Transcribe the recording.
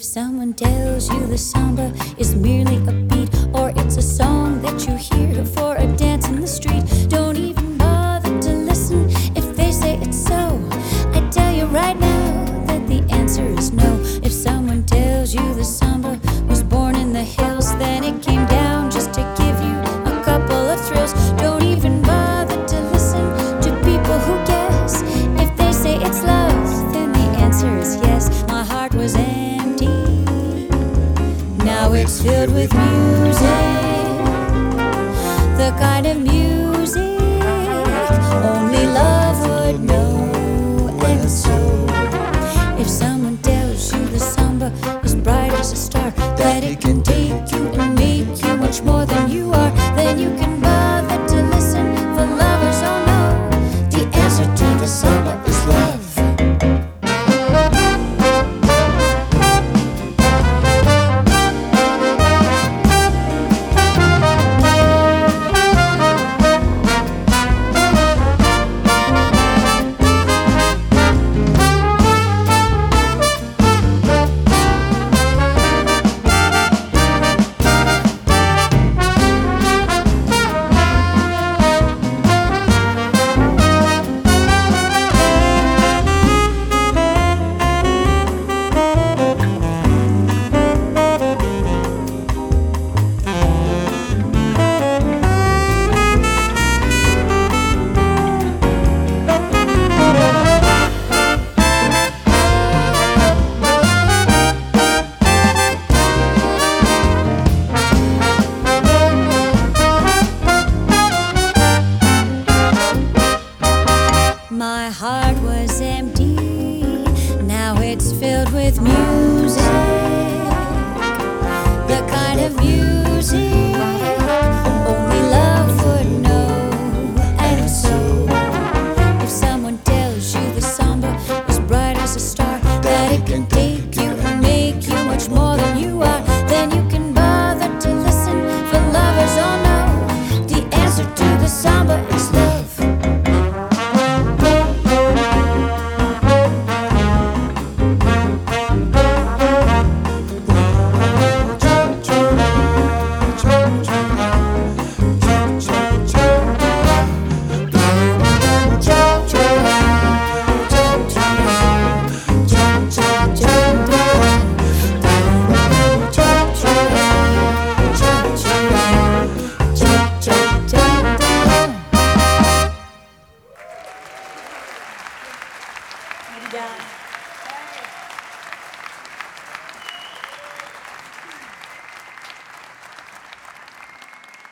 tells you the samba is merely a beat or it's a song that you hear for a dance in the street, don't even bother to listen if they say it's so. I tell you right now that the answer is no. It's filled with music. The kind of music filled with music. The kind of music only love would know. And so, if someone tells you the samba is bright as a star,